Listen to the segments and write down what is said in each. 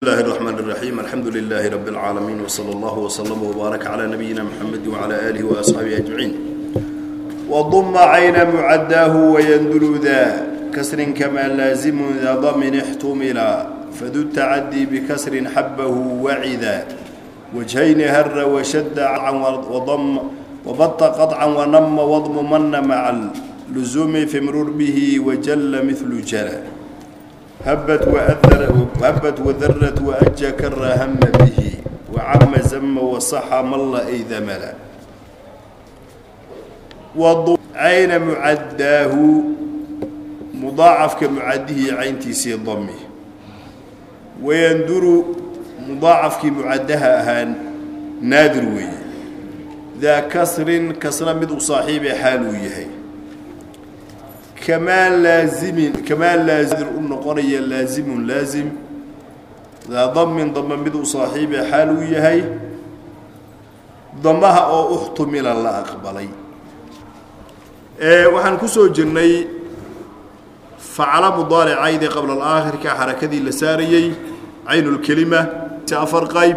الله الرحمن الرحيم الحمد لله رب العالمين وصلى الله وسلم وبارك على نبينا محمد وعلى آله وأصحابه أجمعين وضم عين معداه ويندل ذا كسر كما لازم ذا ضم احتملا فذو التعدي بكسر حبه وعذا وجهين هر وشد عن وضم وبط قطعا ونم وضم من مع اللزوم في مرور به وجل مثل habat wadarat waaja kara hama bihi wacama zama wasaxa malla ay damala cayna mucaddaahu mudaacafka mucadihii cayntiisii dami wayanduru mudaacafkii mucaddaha ahaan naadir weeye daa kasrin kasna mid u saaxiibee xaal uu yahay kamaa laazimin kamaa laair u noqonaya laazimun laazim daa damin damba mid uu saaxiibe xaal uu yahay dambaha oo uxtumila la aqbalay waxaan ku soo jirnay facala mudaaricaydii qabla alaakhirka xarakadii la saarayey caynu lkelima afar qayb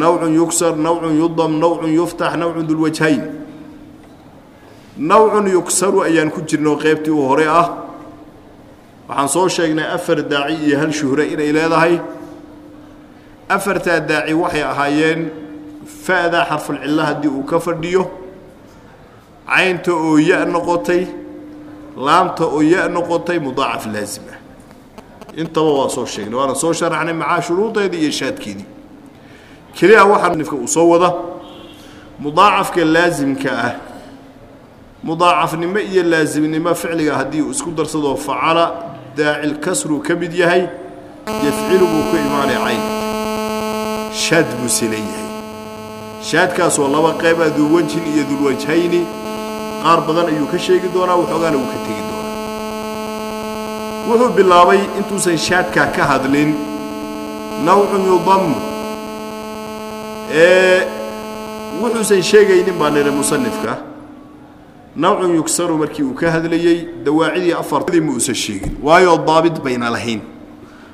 nawcun yugsar nawcun yudam nawcun yuftax nawcun dulwajhayn nawcun yugsaru ayaan ku jirnay oo qeybtii u hore ah. Waxaan soo sheegnay afar daaci iyo hal shuhre inay leedahay. Afartaa daaci waxay ahaayeen fa'da xarfulcilla haddii uu ka fadhiyo. Caynta oo ya noqotay laamta oo ya noqotay mudaacaf laazim ah. Intaba waa soo sheegnay waana soo sharaxnay macaa shuruudeedii iyo shaadkeedii. Keliya waxaa nifka uu soo wada. Mudaacafka laasimka ah mudaacafnimo iyo laasimnimo ficliga haddii uu isku darsado facala daacil kasruu ka mid yahay yafcilu buu ku imaanay cayn. Shaad buuse leeyahay shaadkaasoo laba qeyba dulwajhin iyo dulwajhayni qaar badan ayuu ka sheegi doonaa waxoogaana uu ka tegi doonaa. Wuxuu bilaabay intuusan shaadkaa ka hadlin nawcun yudamu ee wuxuusan sheegaynin baa nidhi musanifka nawcun yugsaru markii uu ka hadlayey dawaacidii afartadii ma uusan sheegin. Waayo daabit bayna lahayn.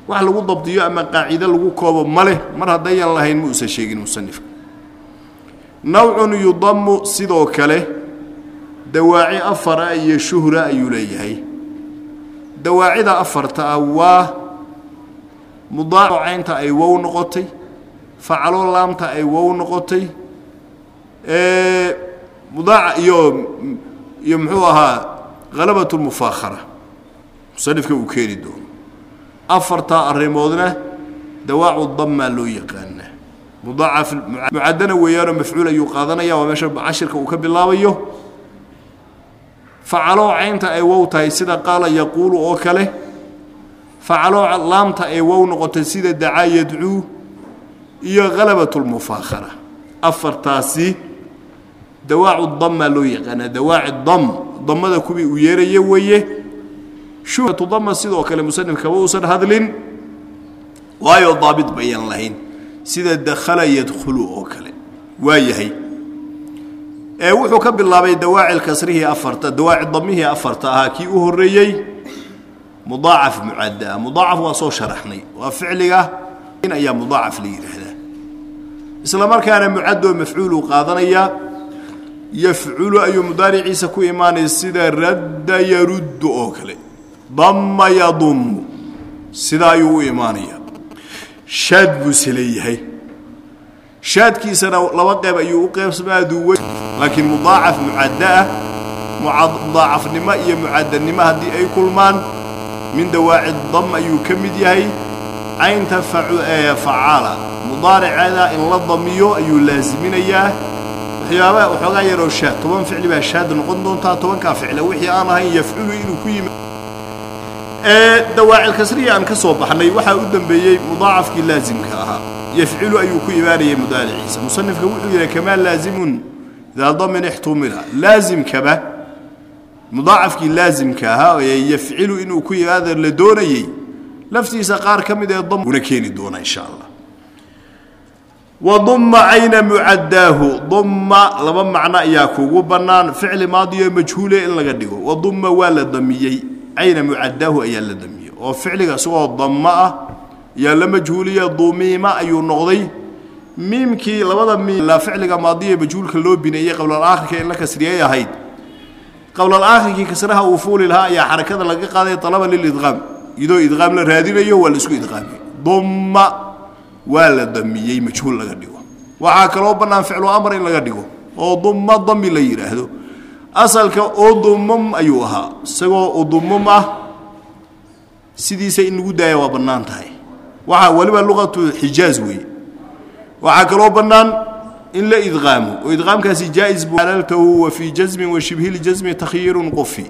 Wax lagu dabdiyo ama qaacido lagu koobo ma leh. Mar haddayan lahayn ma uusan sheegin musanifka. Nawcun yudamu sidoo kale dawaaci afar ah iyo shuhra ayuu leeyahay. Dawaacida afarta ah waa mudaaco ay wow noqotay facalo laamta ay wow noqotay mudaaca iyo iyo muxuu ahaa halabat lmufaakhara musanifka uu keeni doono. Afartaa arrimoodna dawaacu dammaa loo yaqaanaa. Mudaacaf mucadana weeyaanoo mafcuul ayuu qaadanaya waa meesha cashirka uu ka bilaabayo. Facaloo caynta ay wow tahay sida qaala yaquulu oo kale. Facaloo laamta ay wow noqotay sida dacaa yadcuu. Iyo halabat lmufaakhara afartaasi dawaacu dammaa loo yaqaanaa dawaaci dam damada kuwii uu yeeraya weeye. Shuhratu dama sidoo kale musanifkaba uusan hadlin. Waayo daabit bayan lahayn. Sida dakhala yadkhulu oo kale. Waa ee wuxuu ka bilaabay dawaacil kasrihii afarta dawaaci damihii afarta ahaa kii u horreeyey. Mudaacaf mucaddaa mudaacaf waa soo sharaxnay. Waa ficliga in ayaa mudaacaf la yidhaahdaa isla markaana mucaddoo mafcuuluu qaadanayaa yafculu ayuu mudaariciisa ku imaanaya sida radda yaruddu oo kale damma yadummu sidaa ayuu u imaanaya shaad buuse leeyahay shaadkiisana laba qeyb ayuu u qeybsamaa duwa laakiin mudaacaf mucadda ah mudaacafnimo iyo mucaddanimo haddii ay kulmaan min dawaaci dam ayuu ka mid yahay. Caynta facaala mudaariceeda in la damiyo ayuu laasiminayaa waxyaabaa waxoogaa yaroo shaad toban ficli baa shaad noqon doontaa tobankaa ficla wixii aan ahayn yafculu inuu ku yimi. Dawaacil kasrihi aan ka soo baxnay waxaa u dambeeyey mudaacafkii laasimka ahaa. Yafcilu ayuu ku imaanayay mudaariciisa musanifka wuxuu yidhi kamaa laazimun daa damin ixtumila. Laasimkaba mudaacafkii laasimka ahaa ee yafcilu inuu ku imaada la doonayey laftiisa qaar ka mid ee damuna keeni doona insha allah wadumma cayna mucaddaahu dumma laba macno ayaa kugu bannaan. Ficli maadiyo majhuule in laga dhigo. Wadumma waa la damiyey. Cayna mucaddaahu ayaa la damiyey. Oo ficliga isagoo dammo ah yaa la majhuuliya. Dumiima ayuu noqday. Miimkii labada miim la ficliga maadiya majhuulka loo bineeyey qablaalaakhirka in la kasriyay ahayd. Qablaalaakhirkii kasraha uu fuuli lahaa ayaa xarakada laga qaaday alaba lilidqaam iyadoo idqaam la raadinayo waa la isku idqaamiyey dumma waa la damiyey majhuul laga dhigo. Waxaa kaloo bannaan ficlu amar in laga dhigo oo dumma dami la yidhaahdo asalka udumum ayuu ahaa. Isagoo udumum ah sidiisa in lagu daaya waa bannaan tahay. Waxaa weliba luqatu xijaaz weeye. Waxaa kaloo bannaan in la idqaamo. Oo idqaamkaasi jaa-is buu alaltahu wa fii jasmin wa shibhiljasmi takyiirun qofi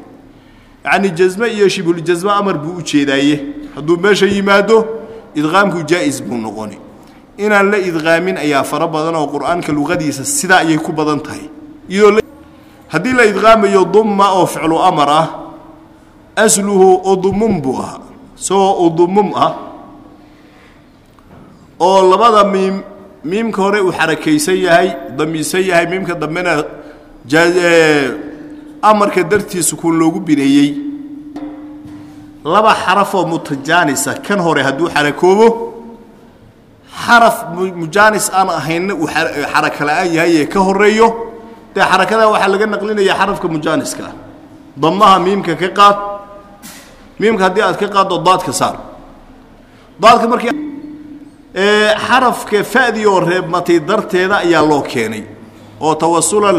yacni jasme iyo shibhuljasme amar buu u jeedaaye. Hadduu meesha yimaado idqaamku jaa-is buu noqoni inaan la idqaamin ayaa fara badan oo qur'aanka luqadiisa sidaa ayay ku badan tahay. Haddii la idqaamayo dumma oo ficlu amar ah asluhu udumum buu ahaa. Isagoo udumum ah. Oo labada miim miimka hore uu xarakaysan yahay damiisan yahay miimka dambena amarka dartiisa kun loogu bineeyey. Laba xarafoo mutajaanisa kan hore hadduu xarakoobo xaraf mujaanis aan ahaynna uu xaraka la'aan yahay ee ka horeeyo dee xarakadaa waxaa laga naqlinaya xarafka mujaaniska ah. Damaha miimka ka qaad miimka haddii aad ka qaaddo daadka saar. Daadka markii xarafka fa'dii oo reebmatay darteeda ayaa loo keenay. Oo tawasulan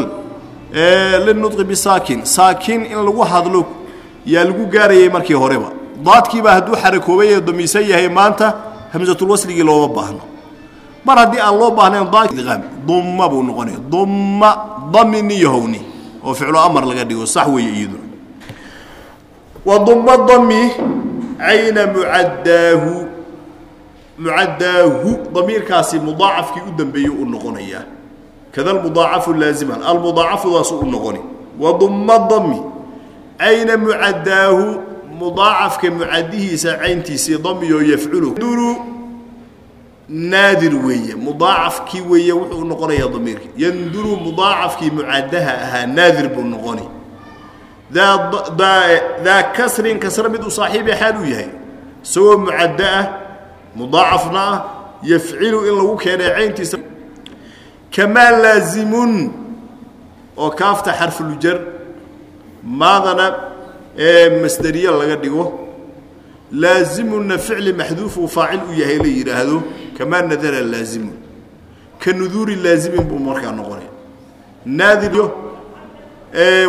linudqi bisaakin saakin in lagu hadlo yaa lagu gaarayay markii horeba. Daadkiibaa hadduu xarakoobay ee damiisan yahay maanta hamsatulwasligii looma baahno. Mar haddii aan loo baahnayn daam dumma buu noqonaya dumma damin iyo howni oo ficlo amar laga dhigo sax weeye iyaduna. Wa dami cayna mucaddaahu mucaddaahu damiirkaasi mudaacafkii u dambeeyey u noqonayaa kada almudaacafu laaziman almudaacafudaasu u noqoni. Wa dami cayna mucaddaahu mudaacafka mucadihiisa cayntiisii damiyo yafculu. Duru naadir weeye. Mudaacafkii weeye wuxuu noqonayaa damiirkii. Yanduru mudaacafkii mucadaha ahaa naadir buu noqoni. Daa kasrin kasra mid u saaxiibi xaal uu yahay. Isagoo mucaddo ah mudaacafna ah yafcilu in lagu keenay cayntiisa. Kamaa laazimun oo kaafta xarfuljar maadana ee masderiya laga dhigo laazimunna ficli maxduufuu faacil u yahay la yidhaahdo kamaa nadara laazimun. Ka nuduuri laazimin buu markaa noqonaya naadir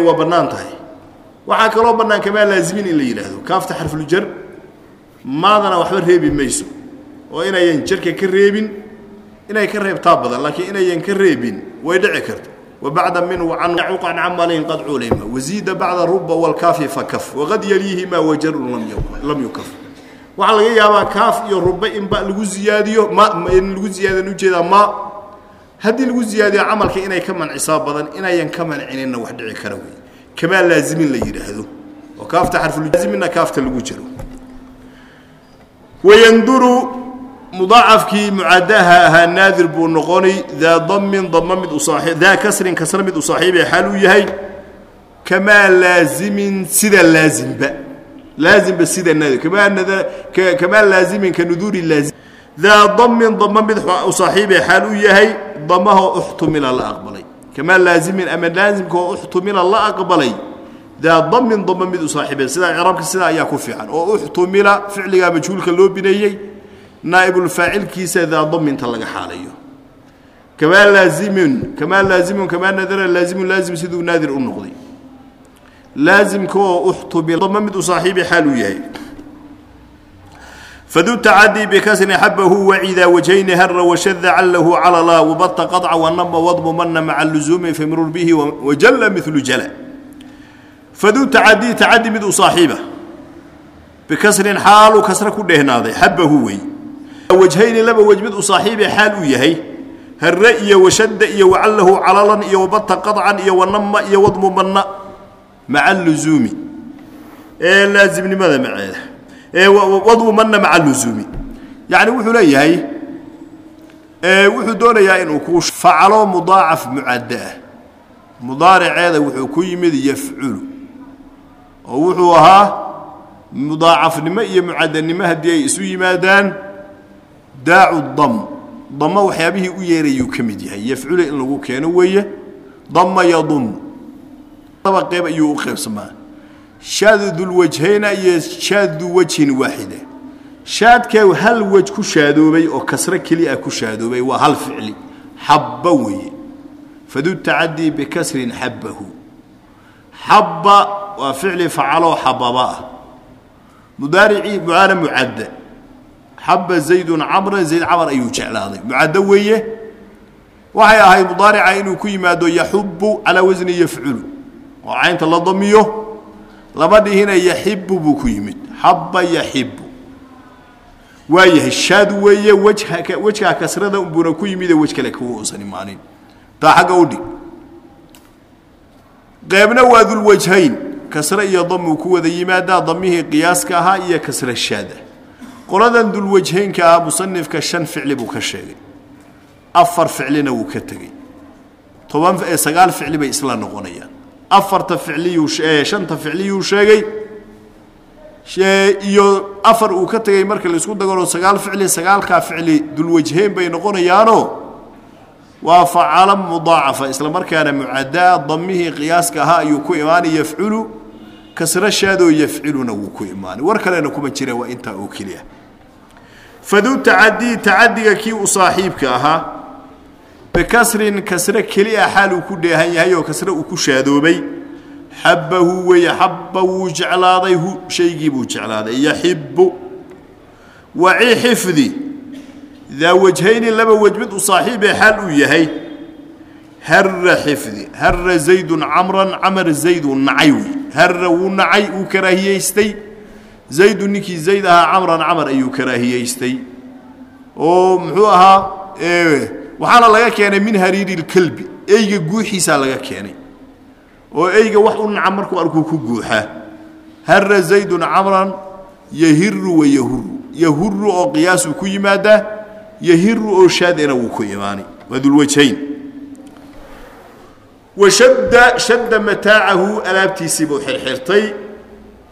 waa bannaan tahay. Waxaa kaloo bannaan kamaa laazimin in la yidhaahdo kaafta xarfuljar maadana waxba reebi mayso. Oo inayan jarka ka reebin inay ka reebtaa badan laakiin inayan ka reebin way dhici karta وبعد من وعن عقا عمل قد علم وزيد بعد رب والكاف فكف وقد يليهما وجر لم لم يكف waxa laga yaabaa kaaf iyo ruba in ba lagu ziyaadiyo ma in lagu ziyaadin ujeeda ma haddii lagu ziyaadiyo camalka inay ka mancisaa badan inayan ka mancinina wax dhici kara wey kamaa laazimin la yidhaahdo oo kaafta xarfulaaziminna kaafta lagu jiro wayanduru mudaacafkii mucadaha ahaa naadir buu noqoni daa damin dama mid daa kasrin kasra mid u saaxiibay xaal uu yahay kamaa laazimin sida laazimba laazimba sida naadir kamaa laazimin ka nuduuri laazim daa damin dama mid u saaxiibay xaal uu yahay damahoo uxtumila la aqbalay kamaa laazimin ama laazimka oo uxtumila la aqbalay daa damin dama mid u saaxiibay sidaa ciraabka sidaa ayaa ku fiican oo uxtumila ficligaa majhuulka loo bineeyey naaibulfaacilkiisa daa daminta laga xaalayo. Kamaa laazimun kamaa laazimun kamaa nadara laazimun laazim siduu naadir u noqday. Laazimka oo uxtumila dama mid u saaxiibi xaal uu yahay. Fadu tacadii bikasri xabahu wacidaa wajhayni hara washada callahu calala wabata qaطca wanama wadmumana maca luzuumi famrur bihi wajalla milu jala. Fadu tacadii tacadi mid u saaxiiba. Bikasrin xaaluu kasra ku dheehnaaday xabahu wey wajhayni laba wej mid u saaxiibe xaal uu yahay. Harre iyo washadda iyo wacallahu calalan iyo wabata qaطcan iyo wanama iyo wadmumanna maca luzuumi. Ee laazimnimada maceeda. Ee wadmumanna maca luzuumi. Yacni wuxuu leeyahay wuxuu doonayaa inuu ku facalo mudaacaf mucadda ah. Mudaariceeda wuxuu ku yimid yafculu. Oo wuxuu ahaa mudaacafnimo iyo mucaddanimo haddii ay isu yimaadaan daacu dam. Dama waxyaabihii u yeerayuu ka mid yahay. Yafcula in lagu keeno weeye dama yadum laba qeyb ayuu u qaybsamaa shaadudulwajhayna iyo shaadu wajhin waaxida shaadkee hal wej ku shaadoobay oo kasro keli ah ku shaadoobay waa hal ficli. Xabba weeye. Fadu tacadii bikasrin xabbahu. Xabba waa ficli facaloo xababa ah. Mudaaricii mucaana mucadda xabba zaydun camra zayd camar ayuu jeclaaday mucaddo weeye waxay ahayd mudaarica inuu ku yimaado yaxubbu calaa wasni yafculu oo caynta la damiyo lama dhihina yaxibu buu ku yimid xabba yaxibu waayahay shaad weeye wejha wejkaa kasrada unbuuna ku yimide wej kale kuwa uusan imaanin taa xagga u dhig qeybna waa dulwajhayn kasre iyo damuu ku wada yimaadaa damihii qiyaaska ahaa iyo kasre shaada qoladan dulwajhaynka ah musanifka shan ficli buu ka sheegay. Afar ficlina wuu ka tegey. Toban sagaal ficli bay isla noqonayaan. Afarta ficliyuu shanta ficliyuu sheegay. Iyo afar uu ka tegey marka la isku dagalo sagaal ficli sagaalkaa ficli dulwajhayn bay noqonayaanoo waa facala mudaacafa isla markaana mucadaa damihii qiyaaska ahaa ayuu ku imaanay yafculu kasra shaadoo yafciluna wuu ku imaanay war kalena kuma jira waa intaa oo keliya fadu tacadii tacadiga kii u saaxiibka ahaa bikasrin kasre keli a xaal uu ku dheehan yahay oo kasre uu ku shaadoobay xabbahu weeye xabba wuu jeclaaday hu shaygii buu jeclaaday yaxibu waci xifdi daa wajhayni laba wej mid u saaxiibee xaal uu yahay harra xifdi harra zaydun camran camar zaydu nacay wey harra wuu nacay uu karaahiyaystay zaydu ninkii zayd ahaa camran camar ayuu karaahiyaystay oo muxuu ahaa waxaana laga keenay min hariiri lkalbi eyga guuxiisaa laga keenay. Oo eyga wax u naca markuu arkuu ku guuxaa harra zaydun camran yahiru wa yahuru yahuru oo qiyaasuu ku yimaadaa yahiru oo shaadina wuu ku imaanay waa dulwajhayn washadda shadda mataacahu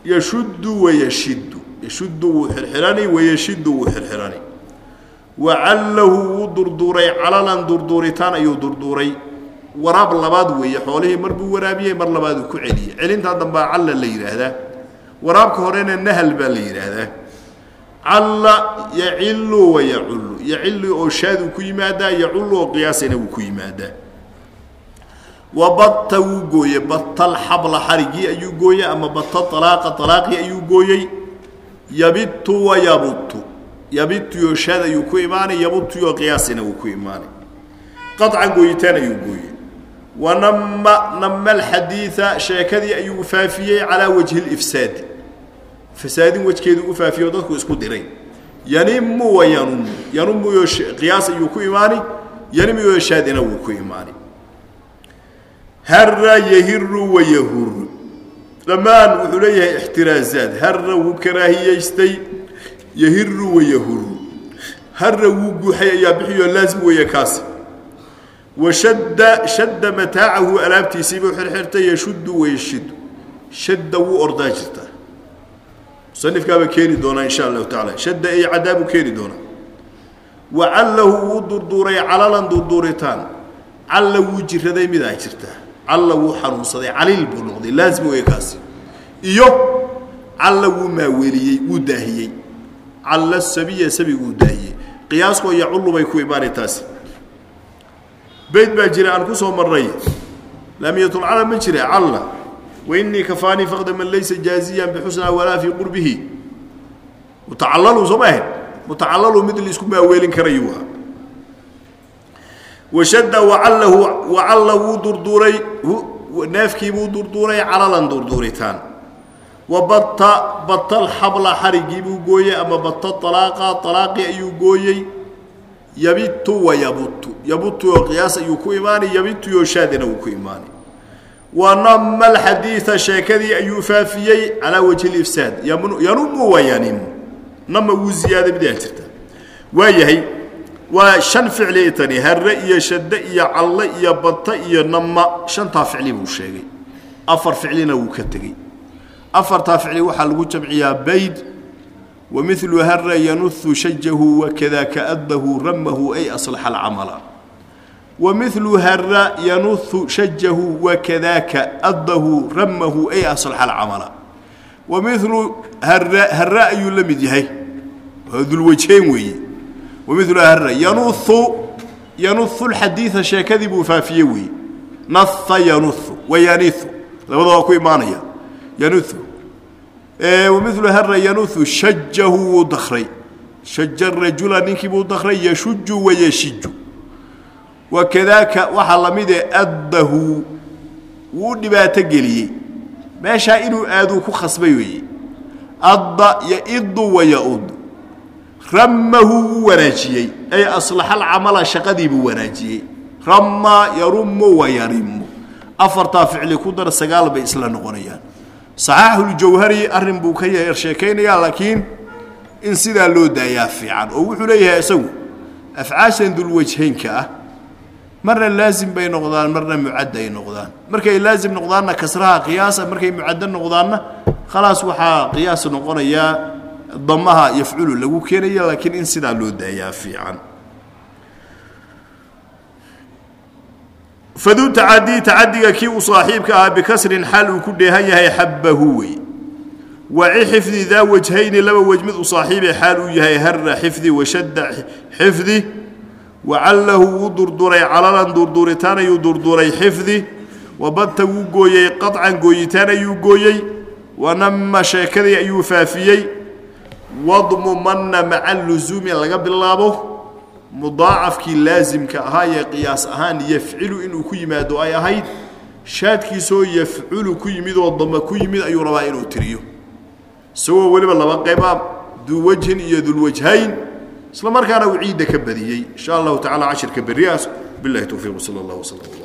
yashuddu wayashiddu yashuddu wuu xirxirani wayashiddu wuu xirxirani. Wacallahu wuu durduuray calalan durduuritaan ayuu durduuray. Waraab labaad weeye xoolihii mar buu waraabiyey mar labaad uu ku celiyey. Celintaa dambaa calla la yidhaahdaa waraabka horena nahal baa la yidhaahdaa calla yacilu wayacullu yacilu oo shaaduu ku yimaadaa yacullu oo qiyaasina wuu ku yimaadaa wabatta wuu gooyey batal xabla xarigii ayuu gooyey ama bata alaaqa alaaqii ayuu gooyey. Yabitu wayabutu yabituyoo shaad ayuu ku imaanay yabutuyoo qiyaasina wuu ku imaanay. Qaطcan gooyitaan ayuu gooyey. Wanama nama alxadiida sheekadii ayuu faafiyey calaa wajhi اlifsaadi fasaadin wejkeedu u faafiyo dadku isku diray yanimu wa yanumu yanumuyo qiyaas ayuu ku imaani yanimuyoo shaadina wuu ku imaani harra yahiru wayahuru dhammaan wuxuu leeyahay ixtiraazaad. Harra wuu karaahiyaystay yahiru wayahuru harra wuu guuxay ayaa bixiyoo laazim weeye kaasi. Washadda shadda mataacahu alaabtiisiibuu xirxirtay yashuddu wayashidu shadda wuu ordaa jirtaa musanifkaaba keeni doonaa insha allahu tacaala. Shadda ay cadaabu keeni doonaa. Wacallahu wuu durduuray calalan durduuritaan. Calla wuu jiraday midaa jirtaa calla wuu xanuunsaday caliil buu noqday laazim weeye kaasi. Iyo calla wuu maaweeliyey wuu daahiyey. Calla sabiya sabiguu daahiyey. Qiyaaskoo yacullu bay ku imaanay taasi. Bayd baa jira aan ku marnay laamiyatulcalab ma jira calla wainii kafaanii faqda man laysa jaaziyan bixusnaa walaa fii qurbihi. Mutacallalu soo ma ahayn? Mutacallalu mid la isku maaweelin karayuu ahaa washadda wacallahu wacalla wuu durduuray neefkiibuu durduuray calalan durduuritaan wa batta batal xabla xarigiibuu gooyey ama bata alaaqa alaaqii ayuu gooyey. Yabitu wa yabutu yabutu oo qiyaas ayuu ku imaanay yabituyoo shaadina wuu ku imaanay wa nama alxadiida sheekadii ayuu faafiyey calaa wajhi lifsaad yanumu wa yanimu nama wuu ziyaaday midaa jirta. Waa yahay waa shan ficli itani harre iyo shadde iyo calle iyo bata iyo nama shantaa ficli buu sheegay. Afar ficlina wuu ka tegey. Afartaa ficli waxaa lagu jamciyaa bayd wa milu harra yanuhu shajahu wakada kaadahu ramahu ay aslaxa alcamala. Wa milu harra shajahu wakadaaka addahu ramahu ay aslaxa alcamala. Wa milu harra ayuu la mid yahay. Waa weeye wamilha yanuu yanuu lxadiia sheekadii buu faafiye weeye naa yanuu wayaniu labadaba ku imaanaya. Yanuu wamilu hara yanuu shajahu wuu dakray shaja rajula ninkii buu dakray yashuju wayashiju wakadaaka waxaa la mide eh, addahu wuu dhibaato geliyey. Meeshaa inuu aaduu ku khasbay weeye adda yaidu wayauud rammahu wuu wanaajiyey. Ay aslaxa alcamala shaqadii buu wanaajiyey. Ramma yarumu wayarimu afartaa ficli ku dar sagaal bay isla noqonayaan. Saxaaxuljawhari arrin buu ka yar sheekaynayaa laakiin in sidaa loo daayaa fiican. Oo wuxuu leeyahay isagu afcaashan dulwajhaynka ah marna laazim bay noqdaan marna mucad noqdaan. Markay laazim noqdaanna kasraha qiyaasa markay mucaddo noqdaanna khalaas waxaa qiyaas noqonayaa damaha yafculu lagu keenaya laakiin in sidaa loo daayaa fiican. Faduu tacadii tacadiga kii uu saaxiibka ahaa bikasrin xal uu ku dheehan yahay xabbahu wey. Waci xifdi daa wajhayni laba wej mid u saaxiibe xaal uu yahay harra xifdi washadda xifdi wacallahu wuu durduray calalan durduritaan ayuu durduray xifdi wabadta wuu gooyey qaطcan gooyitaan ayuu gooyey wanama sheekadii ayuu faafiyey wadmu manna maca lusuumi laga bilaabo mudaacafkii laasimka ahaa ee qiyaas ahaan yafcilu inuu ku yimaado ay ahayd shaadkiisoo yafculu ku yimid oo dama ku yimid ayuu rabaa inuu tiriyo. Isagoo weliba laba qayba duu iyo dulwajhayn isla markaana uu ciidda ka badiyey. Insha allahu tacala cashirka berriaas billahi towfiiq wsala allah wbaarak